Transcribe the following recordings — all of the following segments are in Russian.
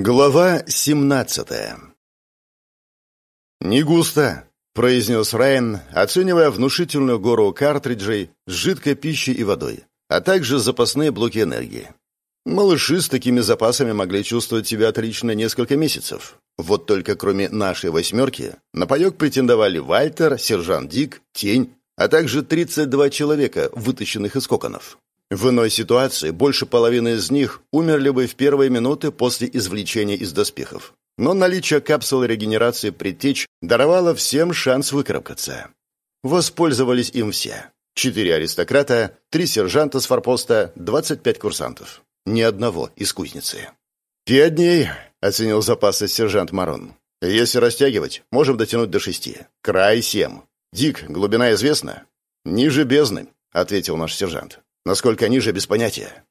Глава 17 «Не густо», — произнес Райан, оценивая внушительную гору картриджей с жидкой пищей и водой, а также запасные блоки энергии. Малыши с такими запасами могли чувствовать себя отлично несколько месяцев. Вот только кроме нашей восьмерки на паек претендовали Вальтер, сержант Дик, Тень, а также 32 человека, вытащенных из коконов. В иной ситуации больше половины из них умерли бы в первые минуты после извлечения из доспехов. Но наличие капсулы регенерации предтеч даровало всем шанс выкарабкаться. Воспользовались им все. Четыре аристократа, три сержанта с форпоста, 25 курсантов. Ни одного из кузницы. «Пять дней», — оценил запасы сержант Марон. «Если растягивать, можем дотянуть до шести. Край семь. Дик, глубина известна?» «Ниже бездны», — ответил наш сержант. Насколько ниже, без понятия.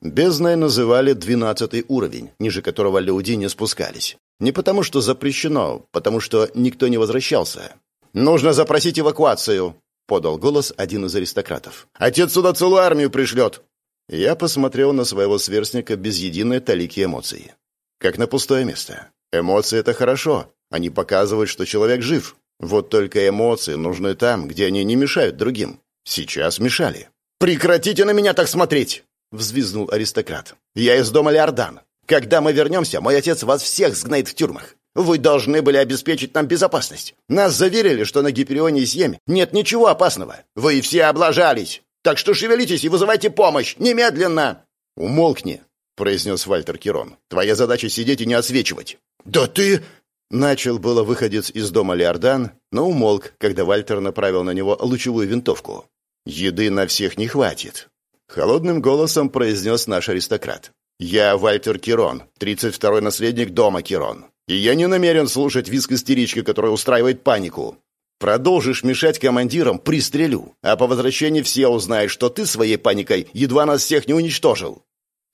Бездной называли двенадцатый уровень, ниже которого люди не спускались. Не потому, что запрещено, потому что никто не возвращался. «Нужно запросить эвакуацию», — подал голос один из аристократов. «Отец сюда целую армию пришлет». Я посмотрел на своего сверстника без единой талики эмоций. Как на пустое место. Эмоции — это хорошо. Они показывают, что человек жив. Вот только эмоции нужны там, где они не мешают другим. Сейчас мешали. «Прекратите на меня так смотреть!» — взвизгнул аристократ. «Я из дома Леордан. Когда мы вернемся, мой отец вас всех сгноит в тюрьмах. Вы должны были обеспечить нам безопасность. Нас заверили, что на Гиперионе и Сьеме нет ничего опасного. Вы все облажались. Так что шевелитесь и вызывайте помощь. Немедленно!» «Умолкни», — произнес Вальтер Кирон. «Твоя задача сидеть и не отсвечивать». «Да ты...» Начал было выходец из дома Леордан, но умолк, когда Вальтер направил на него лучевую винтовку. «Еды на всех не хватит», — холодным голосом произнес наш аристократ. «Я Вальтер Кирон, 32-й наследник дома Кирон, и я не намерен слушать виск истерички, которая устраивает панику. Продолжишь мешать командирам — пристрелю, а по возвращении все узнают, что ты своей паникой едва нас всех не уничтожил».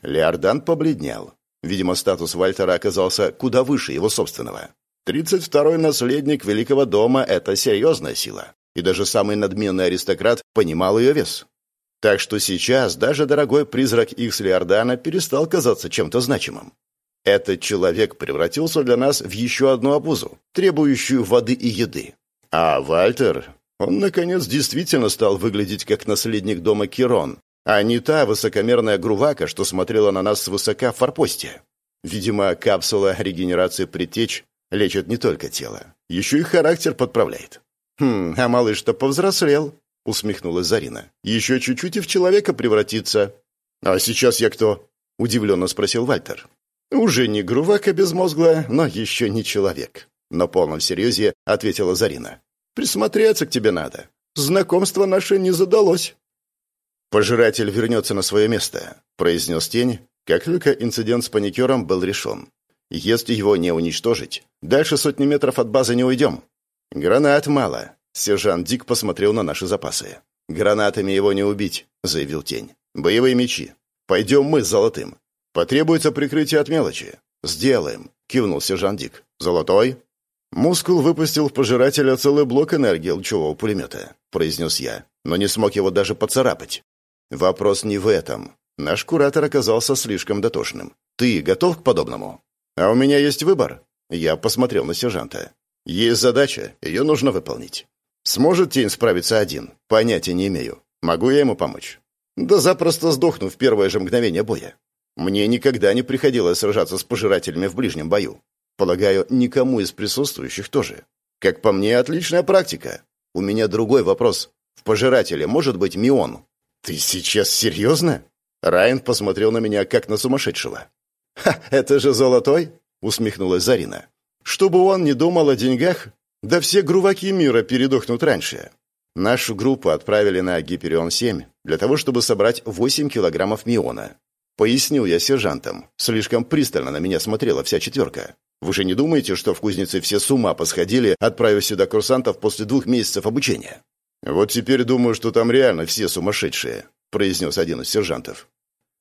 Леордан побледнел. Видимо, статус Вальтера оказался куда выше его собственного. Тридцать второй наследник Великого дома — это серьезная сила и даже самый надменный аристократ понимал ее вес. Так что сейчас даже дорогой призрак Икслиордана перестал казаться чем-то значимым. Этот человек превратился для нас в еще одну обузу, требующую воды и еды. А Вальтер, он, наконец, действительно стал выглядеть как наследник дома Кирон, а не та высокомерная грувака, что смотрела на нас свысока в форпосте. Видимо, капсула регенерации предтеч лечит не только тело, еще и характер подправляет. «Хм, а малыш-то повзрослел», — усмехнулась Зарина. «Еще чуть-чуть и в человека превратится». «А сейчас я кто?» — удивленно спросил Вальтер. «Уже не грувака безмозглая, но еще не человек», — на полном серьезе ответила Зарина. «Присмотреться к тебе надо. Знакомство наше не задалось». «Пожиратель вернется на свое место», — произнес Тень, как только инцидент с паникером был решен. «Если его не уничтожить, дальше сотни метров от базы не уйдем. «Гранат мало». Сержант Дик посмотрел на наши запасы. «Гранатами его не убить», — заявил Тень. «Боевые мечи. Пойдем мы с Золотым. Потребуется прикрытие от мелочи». «Сделаем», — кивнул сержант Дик. «Золотой?» «Мускул выпустил в пожирателя целый блок энергии лучевого пулемета», — произнес я, но не смог его даже поцарапать. «Вопрос не в этом. Наш куратор оказался слишком дотошным. Ты готов к подобному?» «А у меня есть выбор». Я посмотрел на сержанта. Есть задача, ее нужно выполнить. Сможет Тень справиться один? Понятия не имею. Могу я ему помочь? Да запросто сдохну в первое же мгновение боя. Мне никогда не приходилось сражаться с пожирателями в ближнем бою. Полагаю, никому из присутствующих тоже. Как по мне, отличная практика. У меня другой вопрос. В пожирателе может быть мион? Ты сейчас серьезно? Райан посмотрел на меня, как на сумасшедшего. «Ха, это же золотой?» — усмехнулась Зарина. Чтобы он не думал о деньгах, да все груваки мира передохнут раньше. Нашу группу отправили на Гиперион-7 для того, чтобы собрать 8 килограммов миона. Пояснил я сержантам. Слишком пристально на меня смотрела вся четверка. Вы же не думаете, что в кузнице все с ума посходили, отправив сюда курсантов после двух месяцев обучения? Вот теперь думаю, что там реально все сумасшедшие, произнес один из сержантов.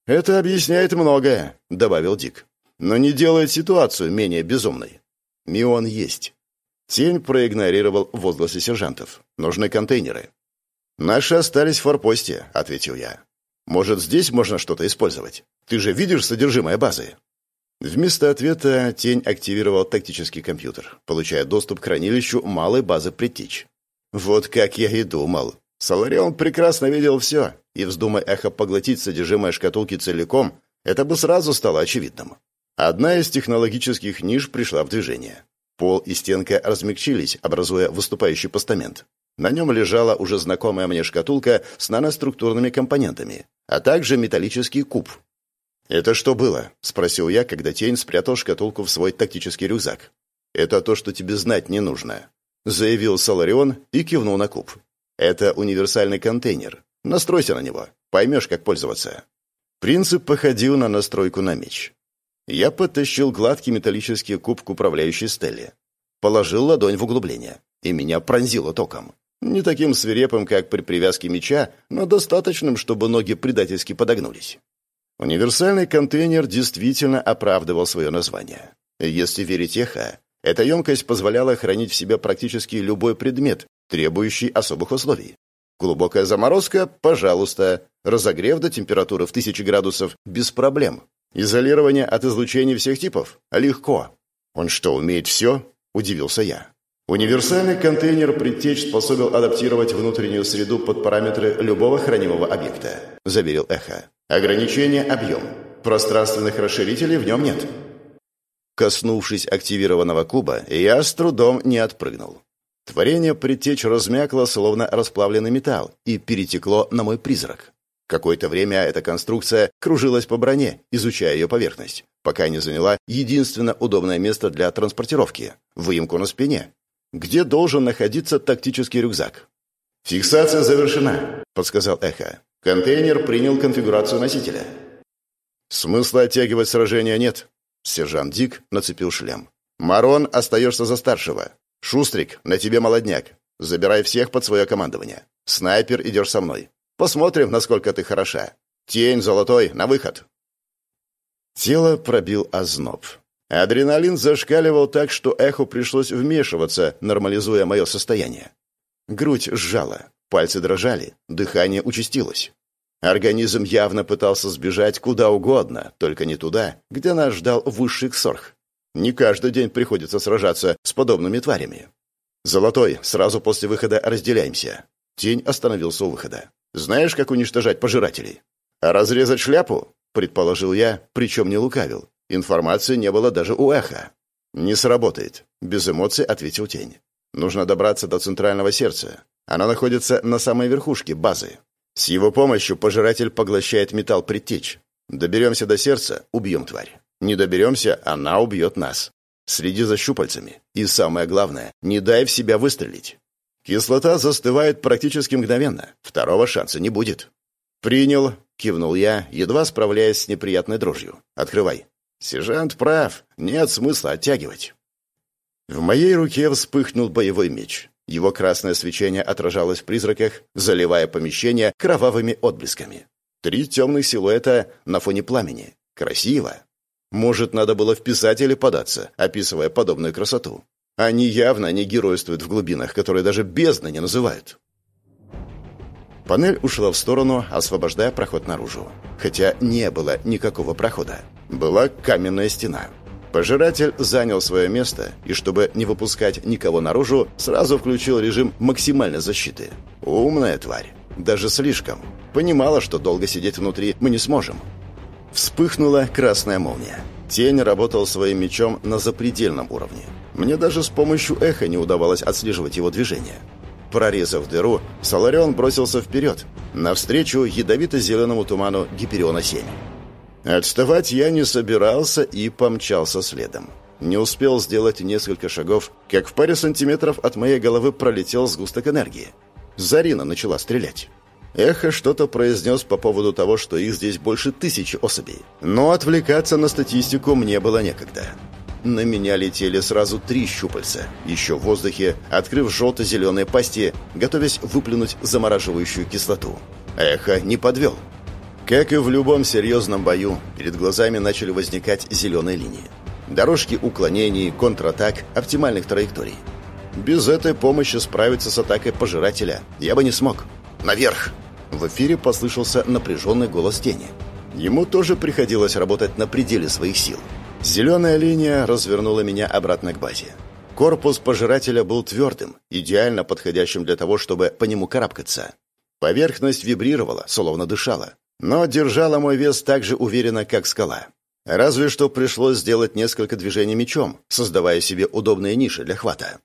Это объясняет многое, добавил Дик. Но не делает ситуацию менее безумной. Мион есть. Тень проигнорировал возгласы сержантов. Нужны контейнеры. Наши остались в форпосте, ответил я. Может, здесь можно что-то использовать? Ты же видишь содержимое базы? Вместо ответа тень активировал тактический компьютер, получая доступ к хранилищу малой базы предтеч. Вот как я и думал. Соларион прекрасно видел все, и вздумай эхо поглотить содержимое шкатулки целиком, это бы сразу стало очевидным. Одна из технологических ниш пришла в движение. Пол и стенка размягчились, образуя выступающий постамент. На нем лежала уже знакомая мне шкатулка с наноструктурными компонентами, а также металлический куб. «Это что было?» — спросил я, когда тень спрятал шкатулку в свой тактический рюкзак. «Это то, что тебе знать не нужно», — заявил Соларион и кивнул на куб. «Это универсальный контейнер. Настройся на него. Поймешь, как пользоваться». Принцип походил на настройку на меч. Я подтащил гладкий металлический куб к управляющей стеле. Положил ладонь в углубление, и меня пронзило током. Не таким свирепым, как при привязке меча, но достаточным, чтобы ноги предательски подогнулись. Универсальный контейнер действительно оправдывал свое название. Если верить эхо, эта емкость позволяла хранить в себе практически любой предмет, требующий особых условий. Глубокая заморозка – пожалуйста. Разогрев до температуры в тысячи градусов – без проблем. Изолирование от излучений всех типов – легко. Он что, умеет все? – удивился я. Универсальный контейнер предтеч способен адаптировать внутреннюю среду под параметры любого хранимого объекта, заверил Эхо. Ограничение объем. Пространственных расширителей в нем нет. Коснувшись активированного куба, я с трудом не отпрыгнул. Творение предтеч размякло, словно расплавленный металл, и перетекло на мой призрак. Какое-то время эта конструкция кружилась по броне, изучая ее поверхность, пока не заняла единственно удобное место для транспортировки – выемку на спине, где должен находиться тактический рюкзак. «Фиксация завершена», — подсказал Эхо. «Контейнер принял конфигурацию носителя». «Смысла оттягивать сражение нет». Сержант Дик нацепил шлем. «Марон, остаешься за старшего. Шустрик, на тебе молодняк. Забирай всех под свое командование. Снайпер, идешь со мной. Посмотрим, насколько ты хороша. Тень, золотой, на выход». Тело пробил озноб. Адреналин зашкаливал так, что эху пришлось вмешиваться, нормализуя мое состояние. Грудь сжала, пальцы дрожали, дыхание участилось. Организм явно пытался сбежать куда угодно, только не туда, где нас ждал высший ксорх. Не каждый день приходится сражаться с подобными тварями. «Золотой, сразу после выхода разделяемся». Тень остановился у выхода. «Знаешь, как уничтожать пожирателей?» «Разрезать шляпу?» — предположил я, причем не лукавил. Информации не было даже у Эха. «Не сработает», — без эмоций ответил Тень. «Нужно добраться до центрального сердца. Оно находится на самой верхушке базы. С его помощью пожиратель поглощает металл предтеч. Доберемся до сердца — убьем тварь. Не доберемся — она убьет нас. Следи за щупальцами. И самое главное, не дай в себя выстрелить. Кислота застывает практически мгновенно. Второго шанса не будет». «Принял», — кивнул я, едва справляясь с неприятной дрожью. «Открывай». Сержант прав, нет смысла оттягивать. В моей руке вспыхнул боевой меч. Его красное свечение отражалось в призраках, заливая помещение кровавыми отблесками. Три темных силуэта на фоне пламени. Красиво. Может, надо было в писатели податься, описывая подобную красоту. Они явно не геройствуют в глубинах, которые даже бездны не называют. Панель ушла в сторону, освобождая проход наружу. Хотя не было никакого прохода. Была каменная стена. Пожиратель занял свое место и, чтобы не выпускать никого наружу, сразу включил режим максимальной защиты. Умная тварь. Даже слишком. Понимала, что долго сидеть внутри мы не сможем. Вспыхнула красная молния. Тень работал своим мечом на запредельном уровне. Мне даже с помощью эха не удавалось отслеживать его движение. Прорезав дыру, Соларион бросился вперед, навстречу ядовито-зеленому туману Гипериона-7. Отставать я не собирался и помчался следом. Не успел сделать несколько шагов, как в паре сантиметров от моей головы пролетел сгусток энергии. Зарина начала стрелять. Эхо что-то произнес по поводу того, что их здесь больше тысячи особей. Но отвлекаться на статистику мне было некогда. На меня летели сразу три щупальца, еще в воздухе, открыв желто-зеленые пасти, готовясь выплюнуть замораживающую кислоту. Эхо не подвел. Как и в любом серьезном бою, перед глазами начали возникать зеленые линии. Дорожки уклонений, контратак, оптимальных траекторий. Без этой помощи справиться с атакой пожирателя я бы не смог. «Наверх!» В эфире послышался напряженный голос тени. Ему тоже приходилось работать на пределе своих сил. Зеленая линия развернула меня обратно к базе. Корпус пожирателя был твердым, идеально подходящим для того, чтобы по нему карабкаться. Поверхность вибрировала, словно дышала, но держала мой вес так же уверенно, как скала. Разве что пришлось сделать несколько движений мечом, создавая себе удобные ниши для хвата.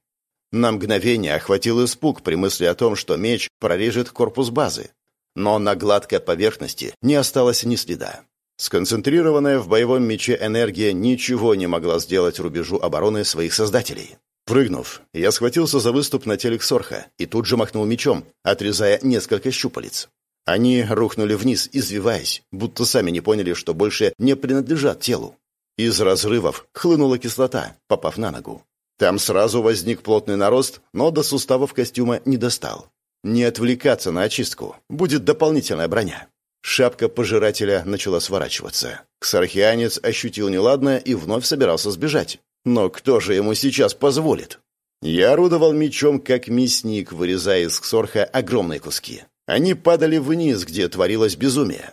На мгновение охватил испуг при мысли о том, что меч прорежет корпус базы. Но на гладкой поверхности не осталось ни следа. Сконцентрированная в боевом мече энергия ничего не могла сделать рубежу обороны своих создателей. Прыгнув, я схватился за выступ на теле Ксорха и тут же махнул мечом, отрезая несколько щупалец. Они рухнули вниз, извиваясь, будто сами не поняли, что больше не принадлежат телу. Из разрывов хлынула кислота, попав на ногу. Там сразу возник плотный нарост, но до суставов костюма не достал. Не отвлекаться на очистку, будет дополнительная броня. Шапка пожирателя начала сворачиваться. Ксархианец ощутил неладное и вновь собирался сбежать. Но кто же ему сейчас позволит? Я орудовал мечом, как мясник, вырезая из ксорха огромные куски. Они падали вниз, где творилось безумие.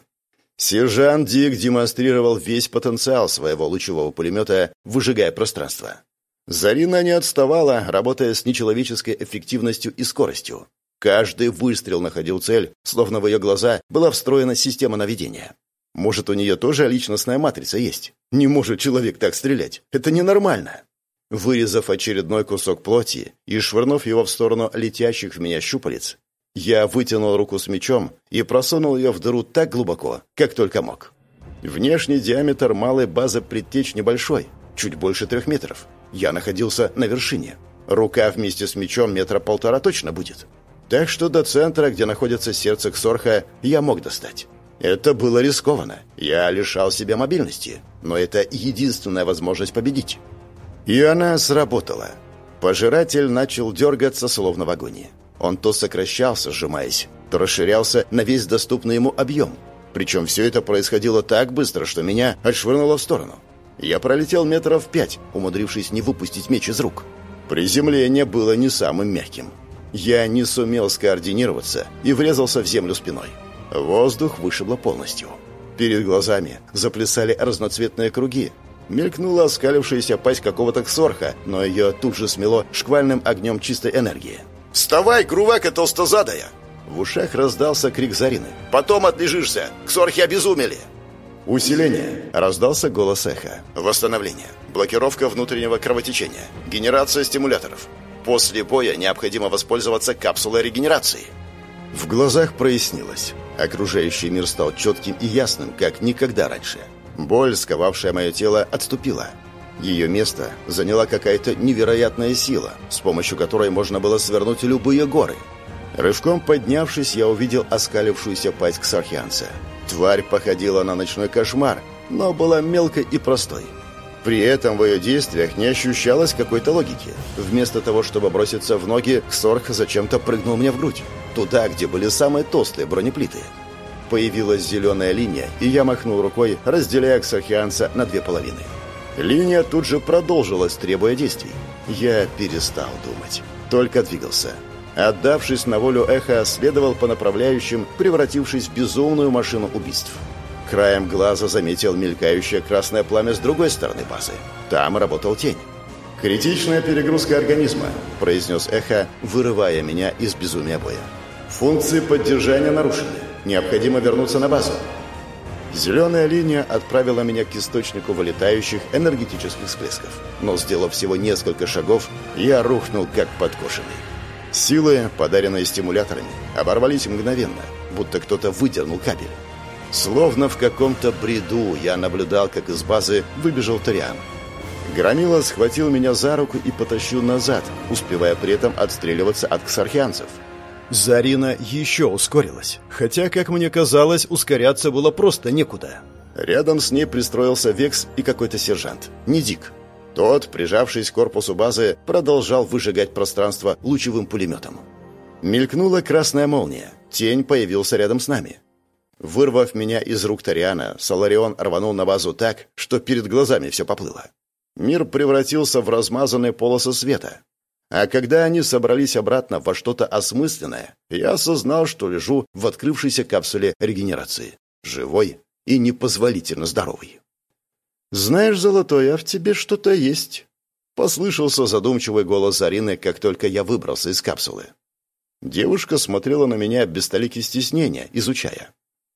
Сержант Дик демонстрировал весь потенциал своего лучевого пулемета, выжигая пространство. Зарина не отставала, работая с нечеловеческой эффективностью и скоростью. Каждый выстрел находил цель, словно в ее глаза была встроена система наведения. Может, у нее тоже личностная матрица есть? Не может человек так стрелять. Это ненормально. Вырезав очередной кусок плоти и швырнув его в сторону летящих в меня щупалец, я вытянул руку с мечом и просунул ее в дыру так глубоко, как только мог. Внешний диаметр малой базы предтеч небольшой, чуть больше трех метров. Я находился на вершине. Рука вместе с мечом метра полтора точно будет. Так что до центра, где находится сердце Ксорха, я мог достать. Это было рискованно. Я лишал себя мобильности. Но это единственная возможность победить. И она сработала. Пожиратель начал дергаться, словно в агонии. Он то сокращался, сжимаясь, то расширялся на весь доступный ему объем. Причем все это происходило так быстро, что меня отшвырнуло в сторону. Я пролетел метров пять, умудрившись не выпустить меч из рук. Приземление было не самым мягким. Я не сумел скоординироваться и врезался в землю спиной. Воздух вышибло полностью. Перед глазами заплясали разноцветные круги. Мелькнула оскалившаяся пасть какого-то ксорха, но ее тут же смело шквальным огнем чистой энергии. «Вставай, грувака толстозадая!» В ушах раздался крик Зарины. «Потом отлежишься! Ксорхи обезумели!» «Усиление!» — раздался голос эха. «Восстановление. Блокировка внутреннего кровотечения. Генерация стимуляторов. После боя необходимо воспользоваться капсулой регенерации». В глазах прояснилось. Окружающий мир стал четким и ясным, как никогда раньше. Боль, сковавшая мое тело, отступила. Ее место заняла какая-то невероятная сила, с помощью которой можно было свернуть любые горы. Рывком поднявшись, я увидел оскалившуюся пасть ксархианца. Тварь походила на ночной кошмар, но была мелкой и простой. При этом в ее действиях не ощущалось какой-то логики. Вместо того, чтобы броситься в ноги, Ксорх зачем-то прыгнул мне в грудь. Туда, где были самые толстые бронеплиты. Появилась зеленая линия, и я махнул рукой, разделяя ксархианца на две половины. Линия тут же продолжилась, требуя действий. Я перестал думать. Только двигался. Отдавшись на волю эха, следовал по направляющим, превратившись в безумную машину убийств. Краем глаза заметил мелькающее красное пламя с другой стороны базы. Там работал тень. «Критичная перегрузка организма», — произнес эхо, вырывая меня из безумия боя. «Функции поддержания нарушены. Необходимо вернуться на базу. Зеленая линия отправила меня к источнику вылетающих энергетических всплесков. Но, сделав всего несколько шагов, я рухнул как подкошенный. Силы, подаренные стимуляторами, оборвались мгновенно, будто кто-то выдернул кабель. Словно в каком-то бреду я наблюдал, как из базы выбежал Ториан. Громила схватил меня за руку и потащил назад, успевая при этом отстреливаться от ксархианцев. Зарина еще ускорилась, хотя, как мне казалось, ускоряться было просто некуда. Рядом с ней пристроился Векс и какой-то сержант, не Дик. Тот, прижавшись к корпусу базы, продолжал выжигать пространство лучевым пулеметом. Мелькнула красная молния. Тень появился рядом с нами. Вырвав меня из рук Ториана, Соларион рванул на базу так, что перед глазами все поплыло. Мир превратился в размазанные полосы света. А когда они собрались обратно во что-то осмысленное, я осознал, что лежу в открывшейся капсуле регенерации. Живой и непозволительно здоровый. «Знаешь, Золотой, а в тебе что-то есть». Послышался задумчивый голос Зарины, как только я выбрался из капсулы. Девушка смотрела на меня без толики стеснения, изучая.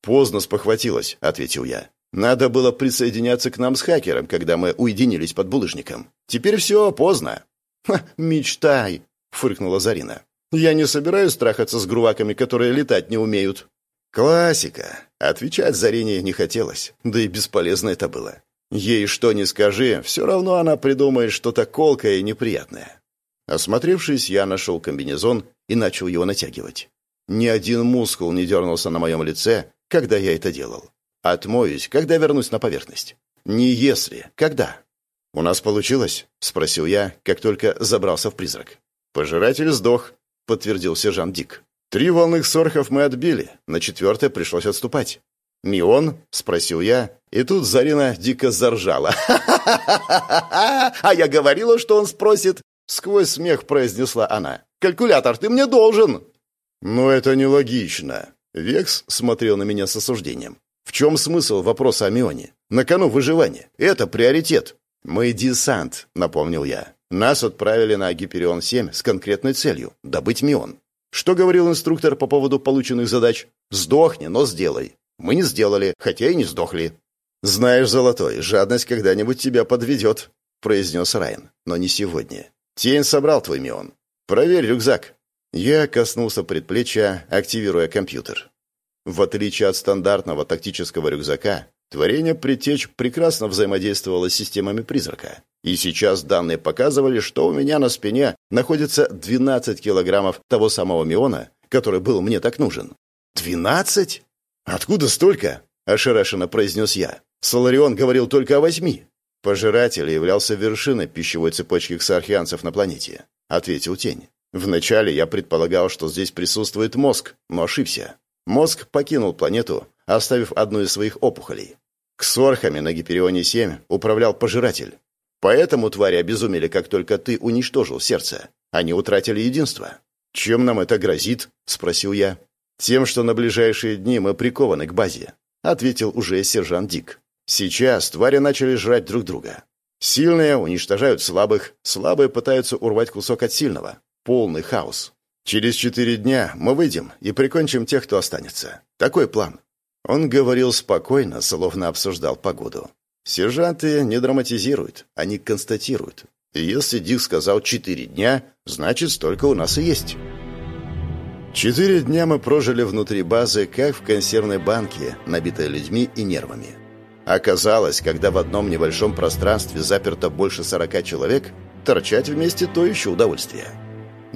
«Поздно спохватилась», — ответил я. «Надо было присоединяться к нам с хакером, когда мы уединились под булыжником. Теперь все, поздно». «Ха, мечтай», — фыркнула Зарина. «Я не собираюсь страхаться с груваками, которые летать не умеют». «Классика». Отвечать Зарине не хотелось, да и бесполезно это было. Ей что ни скажи, все равно она придумает что-то колкое и неприятное. Осмотревшись, я нашел комбинезон и начал его натягивать. Ни один мускул не дернулся на моем лице, когда я это делал. Отмоюсь, когда вернусь на поверхность. Не если, когда. «У нас получилось?» — спросил я, как только забрался в призрак. «Пожиратель сдох», — подтвердил сержант Дик. «Три волных сорхов мы отбили, на четвертое пришлось отступать. «Мион?» — спросил я, и тут Зарина дико заржала. «А я говорила, что он спросит!» — сквозь смех произнесла она. «Калькулятор, ты мне должен!» «Но это нелогично!» Векс смотрел на меня с осуждением. «В чем смысл вопроса о Мионе? На кону выживание. Это приоритет!» «Мы десант», — напомнил я. «Нас отправили на Гиперион-7 с конкретной целью — добыть Мион. Что говорил инструктор по поводу полученных задач? Сдохни, но сделай. Мы не сделали, хотя и не сдохли. «Знаешь, Золотой, жадность когда-нибудь тебя подведет», — произнес Райан. «Но не сегодня. Тень собрал твой мион. Проверь рюкзак». Я коснулся предплечья, активируя компьютер. В отличие от стандартного тактического рюкзака, творение предтеч прекрасно взаимодействовало с системами призрака. И сейчас данные показывали, что у меня на спине находится 12 килограммов того самого миона, который был мне так нужен. «Двенадцать?» «Откуда столько?» – ошарашенно произнес я. «Соларион говорил только о восьми». «Пожиратель являлся вершиной пищевой цепочки ксархианцев на планете», – ответил Тень. «Вначале я предполагал, что здесь присутствует мозг, но ошибся. Мозг покинул планету, оставив одну из своих опухолей. Ксорхами на Гиперионе-7 управлял пожиратель. Поэтому твари обезумели, как только ты уничтожил сердце. Они утратили единство. «Чем нам это грозит?» – спросил я. «Тем, что на ближайшие дни мы прикованы к базе», — ответил уже сержант Дик. «Сейчас твари начали жрать друг друга. Сильные уничтожают слабых, слабые пытаются урвать кусок от сильного. Полный хаос. Через четыре дня мы выйдем и прикончим тех, кто останется. Такой план». Он говорил спокойно, словно обсуждал погоду. Сержанты не драматизируют, они констатируют. если Дик сказал четыре дня, значит, столько у нас и есть. Четыре дня мы прожили внутри базы, как в консервной банке, набитой людьми и нервами. Оказалось, когда в одном небольшом пространстве заперто больше сорока человек, торчать вместе – то еще удовольствие.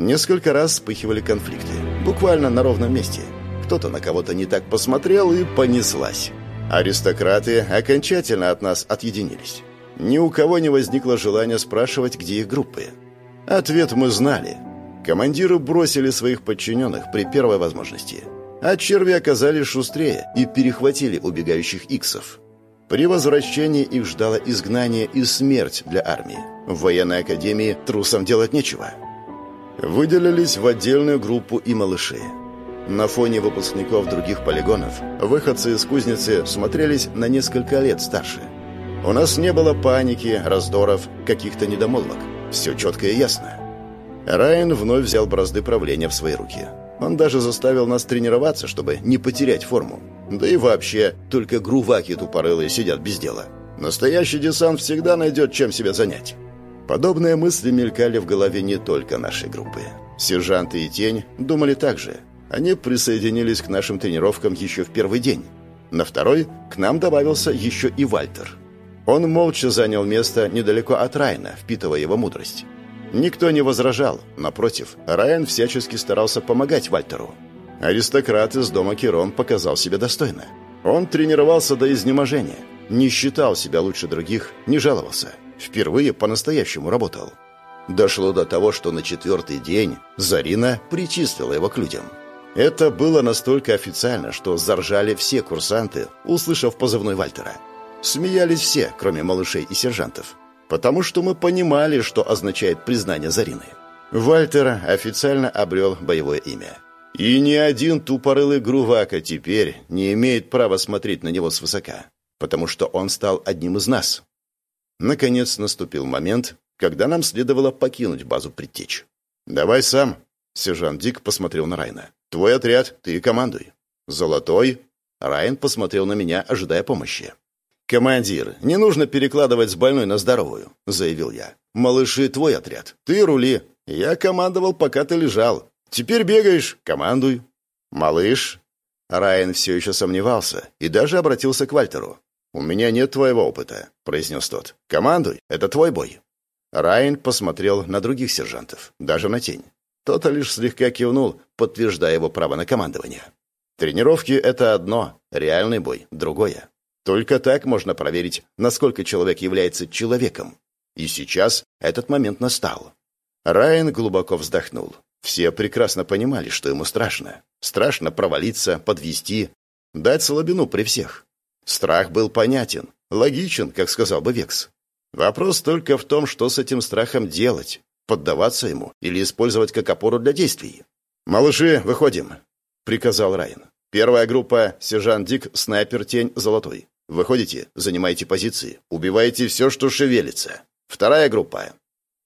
Несколько раз вспыхивали конфликты, буквально на ровном месте. Кто-то на кого-то не так посмотрел и понеслась. Аристократы окончательно от нас отъединились. Ни у кого не возникло желания спрашивать, где их группы. Ответ мы знали – Командиры бросили своих подчиненных при первой возможности. А черви оказались шустрее и перехватили убегающих иксов. При возвращении их ждало изгнание и смерть для армии. В военной академии трусам делать нечего. Выделились в отдельную группу и малыши. На фоне выпускников других полигонов выходцы из кузницы смотрелись на несколько лет старше. У нас не было паники, раздоров, каких-то недомолвок. Все четко и ясно. Райан вновь взял бразды правления в свои руки. Он даже заставил нас тренироваться, чтобы не потерять форму. Да и вообще, только груваки тупорылые сидят без дела. Настоящий десант всегда найдет, чем себя занять. Подобные мысли мелькали в голове не только нашей группы. Сержанты и Тень думали так же. Они присоединились к нашим тренировкам еще в первый день. На второй к нам добавился еще и Вальтер. Он молча занял место недалеко от Райна, впитывая его мудрость. Никто не возражал. Напротив, Райан всячески старался помогать Вальтеру. Аристократ из дома Кирон показал себя достойно. Он тренировался до изнеможения, не считал себя лучше других, не жаловался. Впервые по-настоящему работал. Дошло до того, что на четвертый день Зарина причислила его к людям. Это было настолько официально, что заржали все курсанты, услышав позывной Вальтера. Смеялись все, кроме малышей и сержантов потому что мы понимали, что означает признание Зарины. Вальтер официально обрел боевое имя. И ни один тупорылый грувака теперь не имеет права смотреть на него свысока, потому что он стал одним из нас. Наконец наступил момент, когда нам следовало покинуть базу предтеч. «Давай сам», — сержант Дик посмотрел на Райна. «Твой отряд, ты командуй». «Золотой?» Райан посмотрел на меня, ожидая помощи. «Командир, не нужно перекладывать с больной на здоровую», — заявил я. «Малыши, твой отряд. Ты рули. Я командовал, пока ты лежал. Теперь бегаешь. Командуй». «Малыш?» Райан все еще сомневался и даже обратился к Вальтеру. «У меня нет твоего опыта», — произнес тот. «Командуй, это твой бой». Райан посмотрел на других сержантов, даже на тень. Тот лишь слегка кивнул, подтверждая его право на командование. Тренировки — это одно, реальный бой — другое. Только так можно проверить, насколько человек является человеком. И сейчас этот момент настал. Райан глубоко вздохнул. Все прекрасно понимали, что ему страшно. Страшно провалиться, подвести, дать слабину при всех. Страх был понятен, логичен, как сказал бы Векс. Вопрос только в том, что с этим страхом делать. Поддаваться ему или использовать как опору для действий. «Малыши, выходим», — приказал Райан. «Первая группа — сержант Дик, снайпер, тень, золотой. Выходите, занимайте позиции, убивайте все, что шевелится. Вторая группа».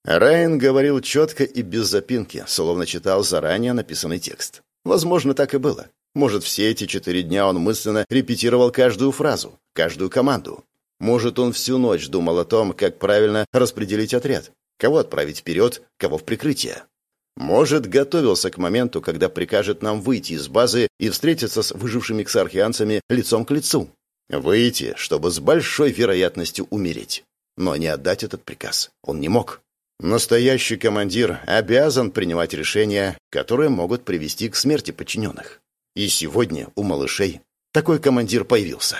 Райан говорил четко и без запинки, словно читал заранее написанный текст. Возможно, так и было. Может, все эти четыре дня он мысленно репетировал каждую фразу, каждую команду. Может, он всю ночь думал о том, как правильно распределить отряд, кого отправить вперед, кого в прикрытие. Может, готовился к моменту, когда прикажет нам выйти из базы и встретиться с выжившими ксархианцами лицом к лицу. Выйти, чтобы с большой вероятностью умереть. Но не отдать этот приказ он не мог. Настоящий командир обязан принимать решения, которые могут привести к смерти подчиненных. И сегодня у малышей такой командир появился.